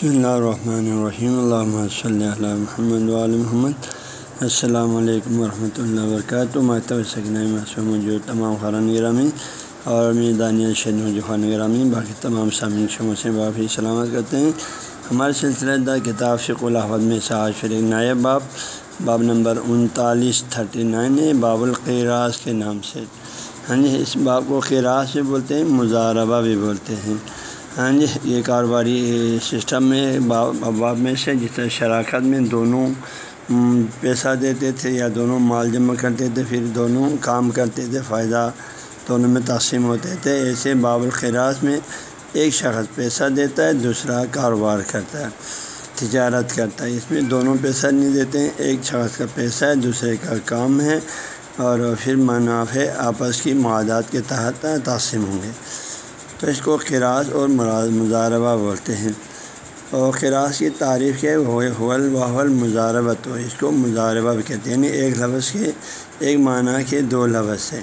بسم اللہ الرحمن الرحیم اللہ صلی اللہ محمد محمد السلام علیکم ورحمۃ اللہ وبرکاتہ مکتب سکن میں موجود تمام خران گرامی اور میں دانیہ شہد خان گرامی باقی تمام سامعین شموں سے بافی سلامت کرتے ہیں. ہمارے سلسلہ دا کتاب شک الحمد میں سعد شریک نائب باب باب نمبر انتالیس، تھرٹی نائن ہے، باب القراس کے نام سے. ہاں جی اس باب کو قراس بھی بولتے ہیں، مزاربہ بھی بولتے ہیں. ہاں جی یہ کاروباری سسٹم میں باب میں سے جس طرح شراکت میں دونوں پیسہ دیتے تھے یا دونوں مال جمع کرتے تھے، پھر دونوں کام کرتے تھے، فائدہ دونوں میں تقسیم ہوتے تھے۔ ایسے باب الخراس میں ایک شخص پیسہ دیتا ہے، دوسرا کاروبار کرتا ہے، تجارت کرتا ہے۔ اس میں دونوں پیسہ نہیں دیتے ہیں، ایک شخص کا پیسہ ہے، دوسرے کا کام ہے اور پھر منافع آپس کی معادات کے تحت تقسیم ہوں گے۔ تو اس کو خراج اور مزاربہ بولتے ہیں۔ اور خراج کی تعریف کے حول وحول مزاربت ہو اس کو مزاربہ بھی کہتے ہیں۔ یعنی ایک لفظ کے ایک معنی کے دو لفظ ہے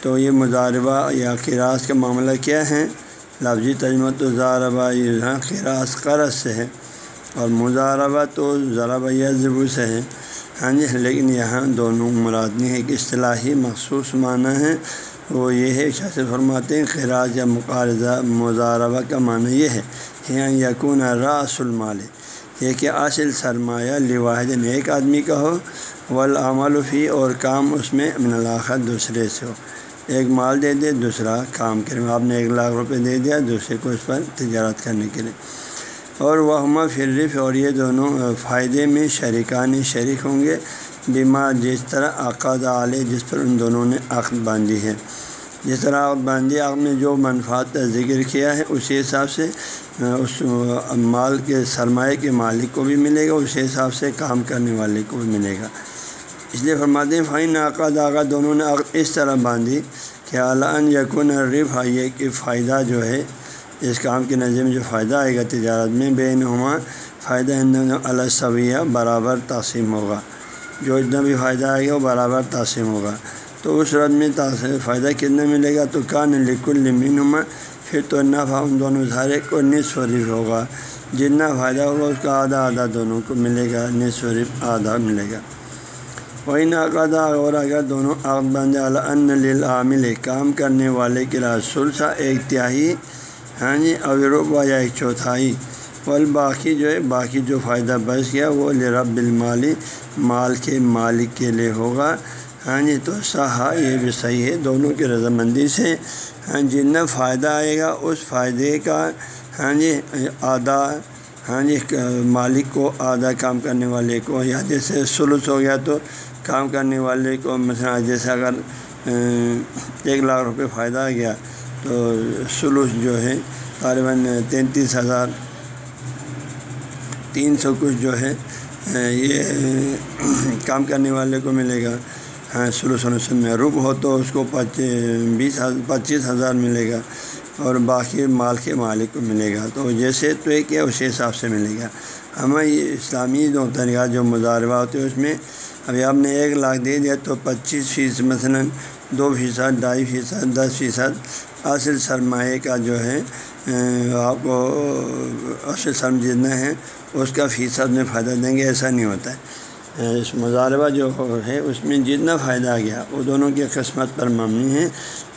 تو یہ مزاربہ یا خراج کا معاملہ کیا ہے؟ لفظی تجمت و زاربہ یہ خراج قرض سے ہے۔ اور مزاربہ تو ذرا یا ضبو سے ہے۔ ہاں جی لیکن یہاں دونوں مرادنی ایک اصطلاحی مخصوص معنی ہے۔ وہ یہ ہے شاست فرماتے ہیں، خراج یا مقارضہ مزاربہ کا معنی یہ ہے یہاں یقون راس المال، یہ کہ اصل سرمایہ لواحد ایک آدمی کا ہو ولعمل فی، اور کام اس میں من الآخر دوسرے سے ہو۔ ایک مال دے دے، دوسرا کام کرے۔ آپ نے ایک لاکھ روپے دے دیا، دوسرے کو اس پر تجارت کرنے کے لیے۔ اور وہ فرف اور یہ دونوں فائدے میں شریکان شریک ہوں گے۔ بیمار جس طرح عقد علیہ جس پر ان دونوں نے عقد باندھی ہے۔ جس طرح عقد باندھی، عقد میں جو منفاط کا ذکر کیا ہے، اسی حساب سے اس مال کے، سرمایہ کے مالک کو بھی ملے گا، اسی حساب سے کام کرنے والے کو بھی ملے گا۔ اس لیے فرماتے ہیں فائن عقد آغا دونوں نے عقد اس طرح باندھی کہ اعلیٰ یقن رف آئیے کہ فائدہ جو ہے، اس کام کے نظر میں جو فائدہ آئے گا تجارت میں بے نما فائدہ اللہ سویہ برابر تقسیم ہوگا۔ جو اتنا بھی فائدہ آئے گا، وہ برابر تقسیم ہوگا۔ تو اس رد میں فائدہ کتنا ملے گا؟ تو کان لکھ المنما پھر تو نفع ان دونوں سارے کو نصف رف ہوگا۔ جتنا فائدہ ہوگا، اس کا آدھا آدھا دونوں کو ملے گا، نصف رف آدھا ملے گا۔ وہی ناقدہ اور اگر دونوں عقد بند عامل کام کرنے والے کے رسول سا ایک تہائی ہاں جی اوروبا یا ایک چوتھائی۔ اور باقی جو ہے، باقی جو فائدہ بچ گیا وہ رب المالی مال کے مالک کے لیے ہوگا۔ ہاں جی تو صحا یہ بھی صحیح ہے، دونوں کی رضامندی سے۔ ہاں جی، جتنا فائدہ آئے گا اس فائدے کا ہاں جی آدھا ہاں جی مالک کو آدھا کام کرنے والے کو۔ یا جیسے سلوس ہو گیا تو کام کرنے والے کو مثلا جیسے اگر ایک لاکھ روپے فائدہ آ گیا تو سلوس جو ہے طالباً تینتیس ہزار۔ تین سو کچھ جو ہے یہ کام کرنے والے کو ملے گا۔ ہاں سلوس ونسن میں رک ہو تو اس کو بیس پچیس ہزار ملے گا۔ اور باقی مال کے مالک کو ملے گا۔ تو جیسے تو ایک ہے، اسی حساب سے ملے گا۔ ہمیں یہ اسلامی جو طریقہ جو مظاہرہ ہوتے ہیں اس میں ابھی آپ نے ایک لاکھ دے دیا تو پچیس فیصد، مثلاً دو فیصد، ڈھائی فیصد، دس فیصد اصل سرمایہ کا جو ہے آپ کو اصل سرم جتنا ہے اس کا فیصد میں فائدہ دیں گے، ایسا نہیں ہوتا ہے۔ اس مظاہرہ جو ہے، اس میں جتنا فائدہ آ گیا، وہ دونوں کی قسمت پر مبنی ہے۔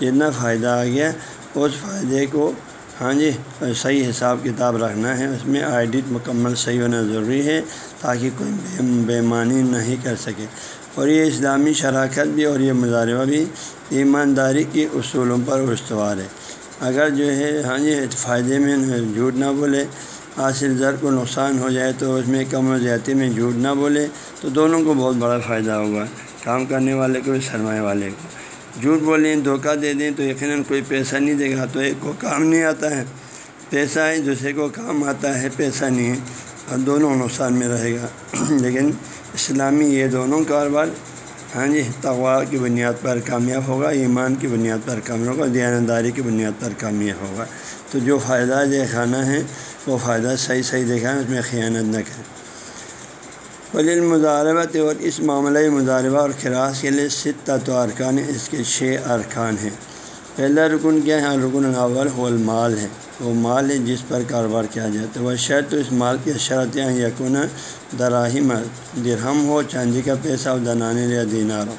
جتنا فائدہ آ گیا، اس فائدے کو ہاں جی صحیح حساب کتاب رکھنا ہے۔ اس میں آئیڈٹ مکمل صحیح ہونا ضروری ہے تاکہ کوئی بےمانی نہیں کر سکے۔ اور یہ اسلامی شراکت بھی اور یہ مظاہرہ بھی ایمانداری کے اصولوں پر استوار ہے۔ اگر جو ہے ہاں جی فائدے میں جھوٹ نہ بولے حاصل زر کو نقصان ہو جائے تو اس میں کم و زیادتی میں جھوٹ نہ بولے، تو دونوں کو بہت بڑا فائدہ ہوگا۔ کام کرنے والے کو، سرمایہ والے کو۔ جھوٹ بولیں، دھوکہ دے دیں تو یقیناً کوئی پیسہ نہیں دے گا، تو ایک کو کام نہیں آتا ہے۔ پیسہ ہے، دوسرے کو کام آتا ہے، پیسہ نہیں ہے۔ اور دونوں نقصان میں رہے گا۔ لیکن اسلامی یہ دونوں کاروبار ہاں جی تغوا کی بنیاد پر کامیاب ہوگا، ایمان کی بنیاد پر کامیاب ہوگا، دیانتداری کی بنیاد پر کامیاب ہوگا۔ تو جو فائدہ دکھانا ہے، وہ فائدہ صحیح صحیح دکھائیں، اس میں خیانت نہ کریں۔ ولی مظاہرت اور اس معاملہ مظاہرہ اور خراش کے لیے ستت و ارکان اس کے چھ ارکان ہیں۔ پہلا رکن کیا ہے؟ رکن الاول المال ہے۔ وہ مال ہے جس پر کاروبار کیا جاتا ہے۔ وہ شرط اس مال کی شرط یقون دراہم، درہم ہو، چاندی کا پیسہ ہو دنانے یا دینار ہو۔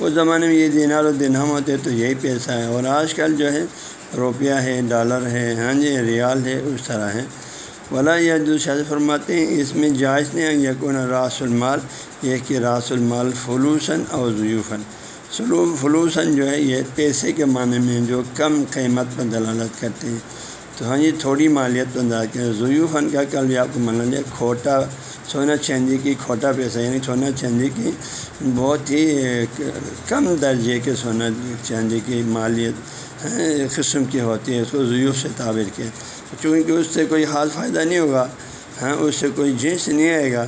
اس زمانے میں یہ دینار و درہم ہوتے تو یہی پیسہ ہے اور آج کل جو ہے روپیہ ہے ڈالر ہے ہاں جی ریال ہے، اس طرح ہے ولا یا دوسرا فرماتے ہیں، اس میں جائز نہیں یقون راس المال، یہ کہ راس المال فلوسن اور ضیوفن سلو فلوسن جو ہے، یہ پیسے کے معنی میں جو کم قیمت پر دلالت کرتے ہیں۔ تو ہاں یہ تھوڑی مالیت پر دلالت کرتے ہیں۔ ضیوفن کا کل بھی آپ کو مان لیا کھوٹا، سونا چاندی کی کھوٹا پیسہ یعنی سونا چاندی کی بہت ہی کم درجے کے سونا چاندی کی مالیت۔ قسم کی ہوتی ہے اس کو ضیوف سے تعبیر کیا۔ چونکہ اس سے کوئی خاص فائدہ نہیں ہوگا ہاں اس سے کوئی جنس نہیں آئے گا۔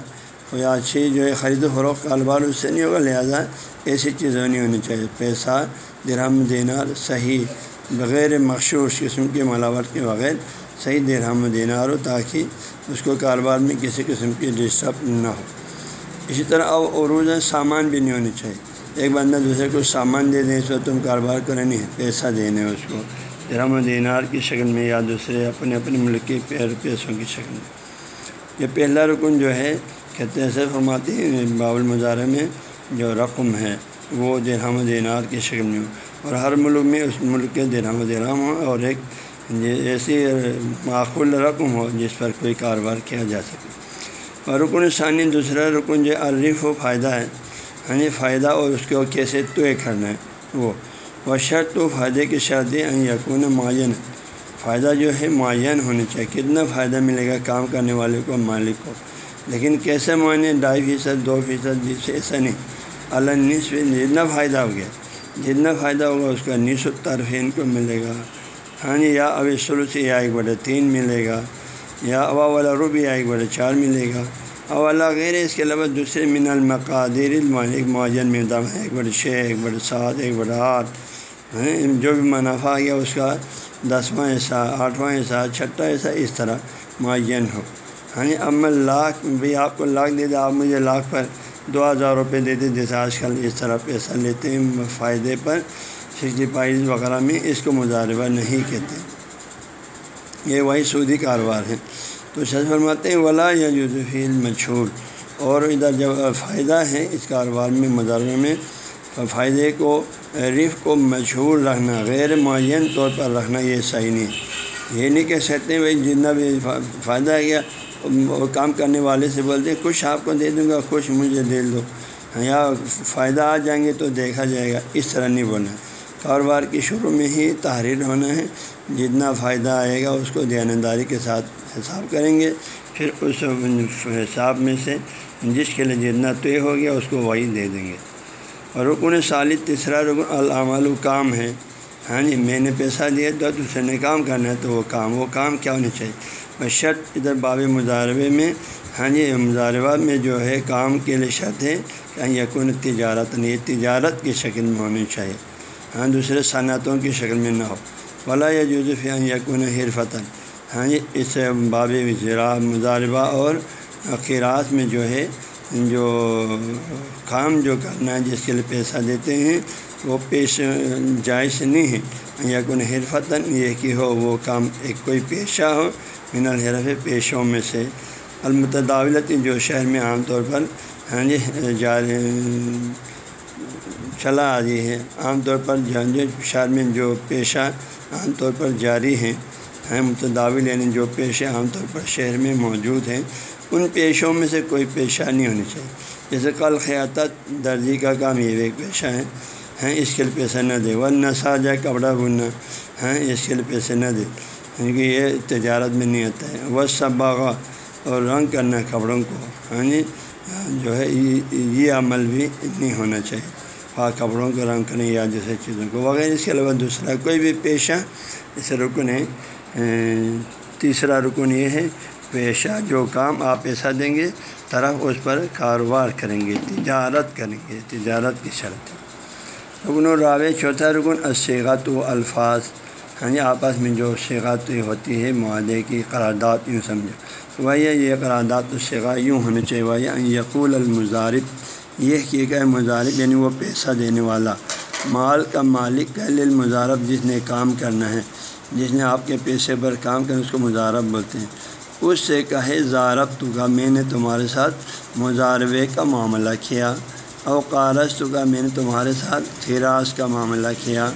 کوئی اچھی جو ہے خرید و فروخت کاروبار اس سے نہیں ہوگا، لہٰذا ایسی چیزیں نہیں ہونی چاہیے۔ پیسہ، درہم، دینار صحیح بغیر مخصوص قسم کے ملاوٹ کے بغیر صحیح درہم، دینار ہو، تاکہ اس کو کاروبار میں کسی قسم کی ڈسٹرب نہ ہو۔ اسی طرح اب عروج، سامان بھی نہیں ہونی چاہیے۔ ایک بندہ دوسرے کو سامان دے دیں اس وقت تم کاروبار کریں نہیں، پیسہ دینے اس کو۔ درہم و دینار کی شکل میں یا دوسرے اپنے اپنے ملک کے پیر پیسوں کی شکل میں۔ یہ پہلا رکن جو ہے، کہتے ہیں ایسے فرماتے ہیں، باب المظاہرے میں جو رقم ہے، وہ درہم و دینار کی شکل میں۔ ہو اور ہر ملک میں اس ملک کے درہم و درہم ہو اور ایک ایسی معقول رقم ہو جس پر کوئی کاروبار کیا جا سکے۔ اور رکن ثانی، دوسرا رکن جو عرف و فائدہ ہے۔ یعنی فائدہ اور اس کو کیسے طے کرنا ہے۔ وہ وہ شرط و فائدے کی شرط یقون معین۔ فائدہ جو ہے معین ہونا چاہیے۔ کتنا فائدہ ملے گا کام کرنے والے کو، مالک کو۔ لیکن کیسے معائنے ڈھائی فیصد، دو فیصد بیس ایسا نہیں۔ اللہ نصف، جتنا فائدہ ہو گیا، جتنا فائدہ ہوگا اس کا نصف طرفین کو ملے گا۔ ہاں جی یا اب شروع سے یا ایک بڑے تین ملے گا۔ یا اوا والا روبی یا ایک بڑے چار ملے گا۔ اولا غیر اس کے علاوہ دوسرے من المقادر ایک معجن میں دم ہے ایک بڑے چھ ایک بڑے سات ایک بڑے آٹھ جو بھی منافع آ گیا اس کا دسواں حصہ، آٹھواں حصہ، چھٹا حصہ، اس طرح معین ہو۔ ہاں اب میں لاکھ، بھی آپ کو لاکھ دے دیں آپ مجھے لاکھ پر دو ہزار روپے دیتے جیسے آج کل اس طرح پیسہ لیتے ہیں، فائدے پر سکسٹی پائز وغیرہ میں اس کو مظاہرہ نہیں کہتے۔ یہ وہی سودی کاروبار ہے۔ تو سچ فرماتے ہیں، ولا یا یوزفیل مشہور اور ادھر جب فائدہ ہے اس کاروبار میں مظاہرے میں فائدے کو رف کو مشہور رکھنا، غیر معین طور پر رکھنا یہ صحیح نہیں یہ نہیں کہہ سکتے بھائی، جتنا بھی فائدہ ہے کیا کام کرنے والے سے بولتے ہیں، کچھ آپ کو دے دوں گا، کچھ مجھے دے دو۔ یا فائدہ آ جائیں گے تو دیکھا جائے گا۔ اس طرح نہیں بولنا۔ کاروبار کی شروع میں ہی تحریر ہونا ہے۔ جتنا فائدہ آئے گا اس کو دیانتداری کے ساتھ حساب کریں گے۔ پھر اس حساب میں سے جس کے لیے جتنا طے ہو گیا اس کو وہی دے دیں گے۔ اور رکن سالی تیسرا رکن العمل کام ہے۔ ہاں جی میں نے پیسہ دیا تو دوسرے نے کام کرنا ہے تو وہ کام وہ کام کیا ہونا چاہیے؟ بس شرط ادھر باب مظاہرے میں ہاں جی مظاہرہ میں جو ہے کام کے لیے شرط ہے کہ یقون تجارت نہیں تجارت کی شکل میں ہونی چاہیے۔ ہاں دوسرے صنعتوں کی شکل میں نہ ہو۔ ولا یا جوزف یقون حرفتاً ہاں جی اس باب زراعت مظاہرہ اور قیراط میں جو ہے، جو کام جو کرنا ہے، جس کے لیے پیسہ دیتے ہیں، وہ پیش، جائز نہیں ہے۔ یا کون حرفتاً یہ کہ ہو، وہ کام ایک کوئی پیشہ ہو، من الحرف، پیشوں میں سے۔ المتداولت جو شہر میں عام طور پر ہاں جی جاری چلا آ رہی ہے عام طور پر جو شہر میں جو پیشہ عام طور پر جاری ہیں ہیں متداول یعنی جو پیشے عام طور پر شہر میں موجود ہیں، ان پیشوں میں سے کوئی پیشہ نہیں ہونی چاہیے۔ جیسے کل خیاطت درجی کا کام یہ ایک پیشہ ہے۔ ہیں اس کے لیے پیسہ نہ دے وہ نسا جائے کپڑا بننا۔ ہیں اس کے لیے پیسے نہ دے۔ کیونکہ یہ تجارت میں نہیں آتا ہے۔ وہ سب اور رنگ کرنا کپڑوں کو۔ ہاں جی جو ہے یہ عمل بھی نہیں ہونا چاہیے۔ ہاں کپڑوں کو رنگ کرنے یا جیسے چیزوں کو۔ وغیرہ اس کے علاوہ دوسرا کوئی بھی پیشہ اسے رکن ہے۔ تیسرا رکن یہ ہے، پیشہ جو کام آپ پیسہ دیں گے، طرف اس پر کاروبار کریں گے، تجارت کریں گے، تجارت کی شرط رکن الراوے چوتھا رکن اسیغت و الفاظ ہاں جی آپس میں جو سیغات ہوتی ہے، معاہدے کی قرارداد، یوں سمجھو۔ وہ یہ قرارداد و سیغا یوں ہونا چاہیے۔ وہ یقول المظارب یہ کہ کہ مظارب یعنی وہ پیسہ دینے والا مال کا مالک کل المظارب جس نے کام کرنا ہے، جس نے آپ کے پیسے پر کام کریں اس کو مظاہرب بولتے ہیں۔ اس سے کہے، زارب تو کا، میں نے تمہارے ساتھ مظاہرے کا معاملہ کیا۔ او قارض تو کا، میں نے تمہارے ساتھ فراز کا معاملہ کیا۔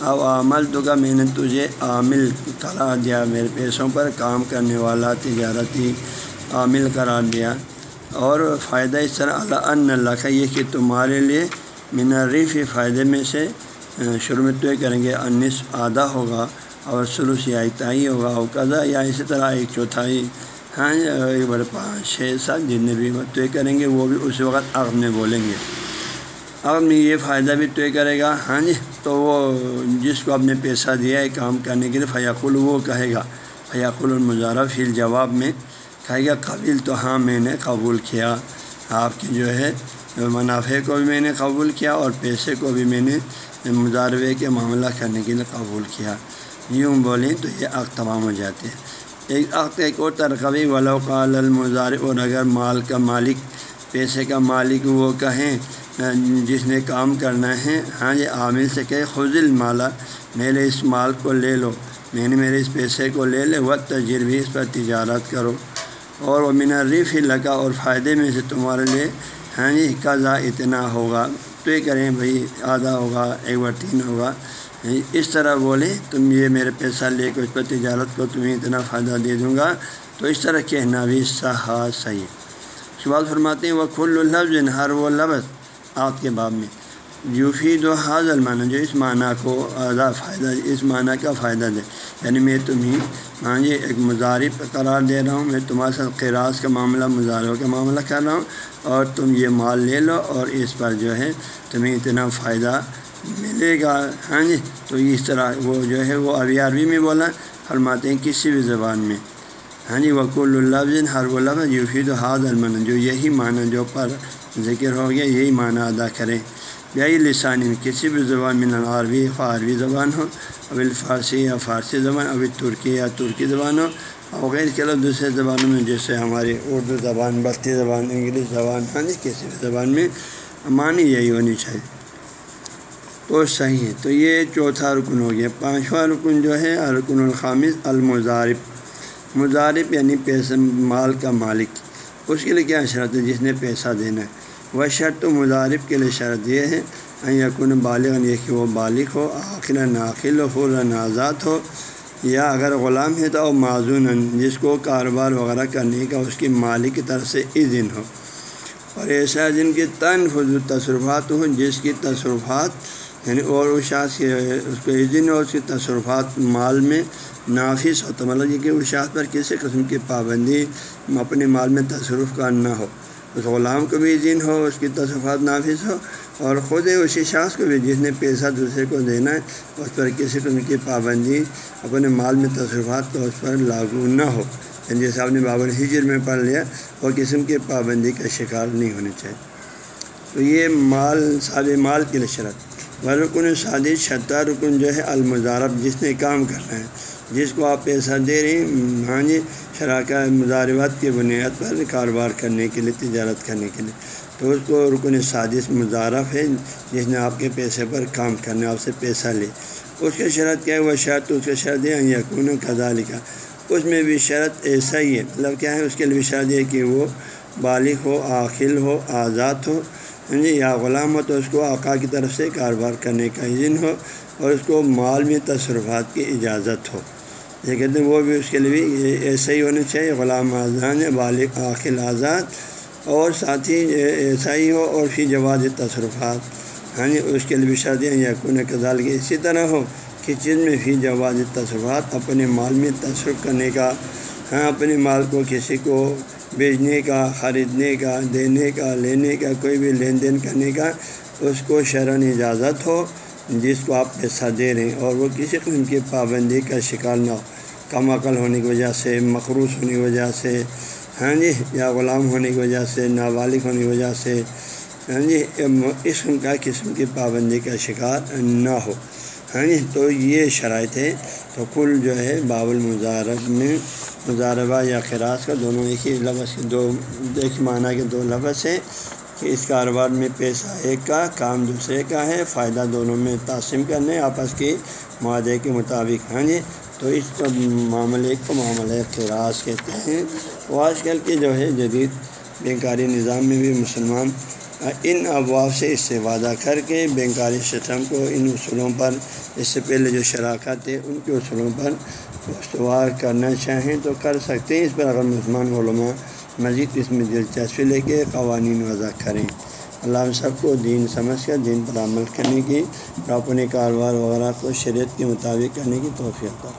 او عمل تو کا، میں نے تجھے عامل قرار دیا۔ میرے پیسوں پر کام کرنے والا تجارتی عامل قرار دیا۔ اور فائدہ اس طرح اللہ ان اللہ کا یہ کہ تمہارے لیے منرف فائدے میں سے شروع میں طے کریں گے انیس آدھا ہوگا اور شروع سے تائی ہوگا اور قضا یا اسی طرح ایک چوتھائی ہاں ایک بڑے پانچ، چھ، سات جتنے بھی طے کریں گے، وہ بھی اس وقت عقد میں بولیں گے۔ عقد میں یہ فائدہ بھی طے کرے گا ہاں جی تو وہ جس کو آپ نے پیسہ دیا ہے کام کرنے کے لیے فیاقل وہ کہے گا فیاقل المظارہ فی جواب میں کہے گا قبل تو ہاں میں نے قبول کیا۔ آپ کی جو ہے منافع کو بھی میں نے قبول کیا اور پیسے کو بھی میں نے مظاہرے کے معاملہ کرنے کے لیے قبول کیا۔ یوں بولیں تو یہ عقد تمام ہو جاتے ہیں۔ ایک عقد ایک اور ترقی ولاقال المظار اور اگر مال کا مالک، پیسے کا مالک وہ کہیں، جس نے کام کرنا ہے ہاں یہ عامل سے کہ خود المالا میرے اس مال کو لے لو، میں نے میرے اس پیسے کو لے لے وہ تجربی اس پر تجارت کرو۔ اور وہ منریف ہی لگا اور فائدے میں سے تمہارے لیے ہاں جی قضا اتنا ہوگا۔ تو یہ کریں بھائی، آدھا ہوگا، ایک بار تین ہوگا۔ یعنی اس طرح بولے، تم یہ میرے پیسہ لے کے اس پر تجارت کو تمہیں اتنا فائدہ دے دوں گا۔ تو اس طرح کہنا بھی صحا صحیح۔ سوال فرماتے ہیں وہ کھل لفظ، ہر وہ لفظ آپ کے باب میں۔ یوفی دو حاض المعنی، جو اس معنی کو آدھا فائدہ، اس معنی کا فائدہ دے۔ یعنی میں تمہیں ہاں جی ایک مظاہر قرار دے رہا ہوں۔ میں تمہارے ساتھ قراض کا معاملہ مظاہروں کا معاملہ کر رہا ہوں اور تم یہ مال لے لو اور اس پر جو ہے تمہیں اتنا فائدہ ملے گا۔ ہاں جی تو اس طرح وہ جو ہے وہ عربی عربی میں بولا، فرماتے ہیں کسی بھی زبان میں۔ ہاں جی وکول اللہ ہر وہ لفظ یوفید و حاض المن جو یہی معنی جو پر ذکر ہو گیا، یہی معنی ادا کریں۔ یہی لسانی کسی بھی زبان میں عربی عربی زبان ہو ابھی فارسی یا فارسی زبان، ابھی ترکی یا ترکی زبان ہو، اور غیر کے دوسرے زبانوں میں، جیسے ہماری اردو زبان بستی زبان، انگلش زبان ہاں جی کسی بھی زبان میں معنی یہی ہونی چاہیے۔ تو صحیح ہے۔ تو یہ چوتھا رکن ہو گیا۔ پانچواں رکن جو ہے، رکن الخامس المظارب مظارب یعنی پیسہ، مال کا مالک۔ اس کے لیے کیا شرط ہے؟ جس نے پیسہ دینا ہے۔ وہ شرط تو کے لیے شرط یہ ہے یقن بالغ یہ کہ وہ بالغ ہو آخر ناخل ہو آزاد ہو، یا اگر غلام ہے تو معذون جس کو کاروبار وغیرہ کرنے کا اس کی مالک کی طرف سے اذن ہو۔ اور ایسا جن کی تن حضور تصرفات ہوں، جس کی تصرفات یعنی اور اس شاخ کے اس کو اذن ہو، اس کی تصرفات مال میں نافذ ہوتا مطلب یہ کہ اس شاخ پر کسی قسم کی پابندی، اپنے مال میں تصرف کا نہ ہو۔ اس غلام کو بھی اذن ہو، اس کی تصرفات نافذ ہو اور خود اسی شخص کو بھی جس نے پیسہ دوسرے کو دینا ہے، اس پر کسی قسم کی پابندی، اپنے مال میں تصرفات تو اس پر لاگو نہ ہو۔ یعنی جیسے آپ نے بابر ہجر میں پڑھ لیا، وہ قسم کی پابندی کا شکار نہیں ہونے چاہیے۔ تو یہ مال ساد مال کی لشرت و رکن شادی شطح رکن جو ہے المظارب جس نے کام کرنا ہے۔ جس کو آپ پیسہ دے رہی ہیں ہاں جی شراکہ مظاہرات کی بنیاد پر کاروبار کرنے کے لیے، تجارت کرنے کے لیے۔ تو اس کو رکن سازش مظارف ہے، جس نے آپ کے پیسے پر کام کرنے، آپ سے پیسہ لے۔ اس کی شرط کیا ہے؟ وہ شرط تو اس کا شرط ہے یقون کزا لکھا اس میں بھی شرط ایسا ہی ہے۔ مطلب کیا ہے؟ اس کے لیے بھی شرط ہے کہ وہ بالغ ہو، عاقل ہو، آزاد ہو ہاں جی یا غلام ہو، تو اس کو آقا کی طرف سے کاروبار کرنے کا عزن ہو اور اس کو مال میں تصرفات کی اجازت ہو۔ یہ کہتے ہیں وہ بھی اس کے لیے بھی ایسا ہی ہونا چاہیے، غلام آزان بالغ عاقل آزاد اور ساتھ ہی ایسا ہی ہو اور پھر جواز تصرفات۔ ہاں جی، اس کے لیے بھی شادیاں یا کن کزال کی اسی طرح ہو کہ چیز میں پھر جواز تصرفات، اپنے مال میں تصرف کرنے کا ہاں اپنے مال کو کسی کو بیچنے کا، خریدنے کا، دینے کا، لینے کا، کوئی بھی لین دین کرنے کا، اس کو شرح اجازت ہو۔ جس کو آپ پیسہ دے رہے ہیں اور وہ کسی قسم کی پابندی کا شکار نہ ہو۔ کم عقل ہونے کی وجہ سے مخروص ہونے کی وجہ سے ہاں جی یا غلام ہونے کی وجہ سے، نابالغ ہونے کی وجہ سے ہاں جی قسم کا قسم کی پابندی کا شکار نہ ہو۔ ہاں جی تو یہ شرائط ہے تو کل جو ہے باب المظارب میں مظاربہ یا خراج کا دونوں ایک ہی لفظ کے دو، ایک معنی کے دو لفظ ہیں۔ کہ اس کاروبار میں پیسہ ایک کا، کام دوسرے کا ہے، فائدہ دونوں میں تقسیم کرنے، آپس کے معاہدے کے مطابق ہاں جی؟ تو اس کو معاملے کو معاملہ خراس کہتے ہیں۔ وہ آج کل کے جو ہے جدید بینکاری نظام میں بھی مسلمان ان ابواب سے استفادہ کر کے بینکاری سسٹم کو ان اصولوں پر، اس سے پہلے جو شراکت ہے ان کے اصولوں پر استوار کرنا چاہیں تو کر سکتے ہیں۔ اس پر اگر مسلمان علماء مزید اس میں دلچسپی لے کے قوانین وضع کریں۔ اللہ ہم سب کو دین سمجھ کر دین پر عمل کرنے کی اور اپنے کاروبار وغیرہ کو شریعت کے مطابق کرنے کی توفیق